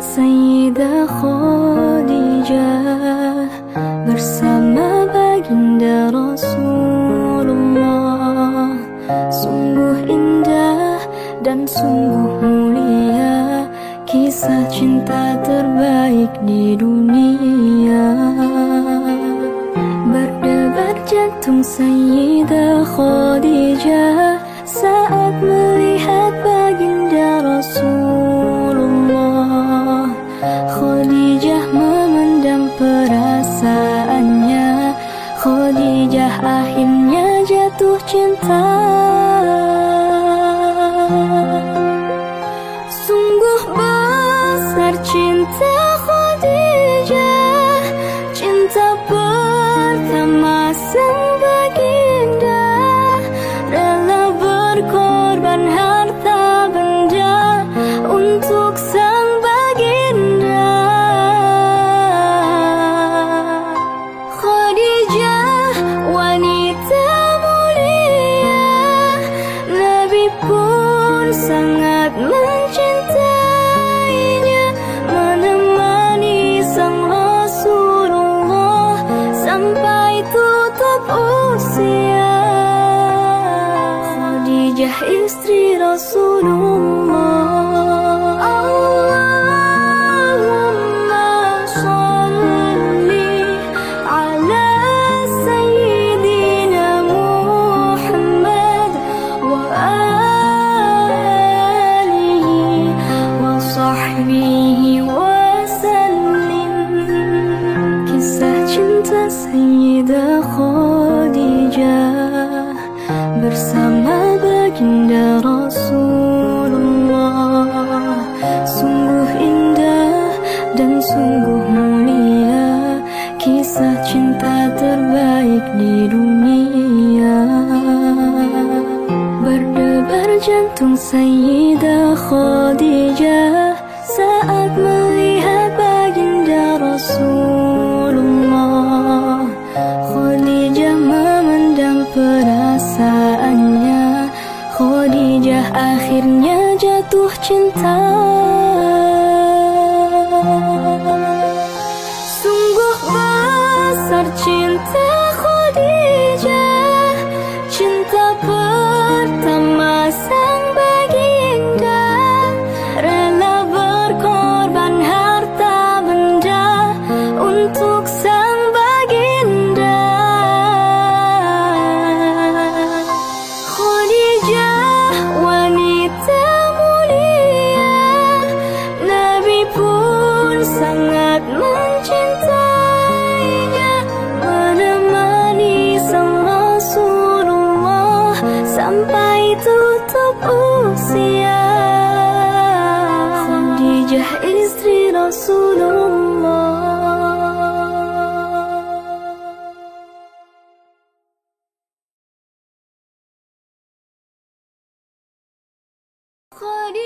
Sayyidah Khadijah Bersama baginda Rasulullah. Sungguh indah dan sungguh mulia Kisah cinta terbaik di dunia. Berdebar jantung Sayyidah Khadijah Saat cinta. Sungguh besar cinta يا إسري رسول الله. اللهم صل على سيدنا محمد وآله وصحبه وسلم. bersama baginda Rasulullah Sungguh indah dan sungguh mulia Kisah cinta terbaik di dunia. Berdebar jantung Sayyidah Khadijah Saat akhirnya jatuh cinta tutup usia Khadijah istri Rasulullah خادم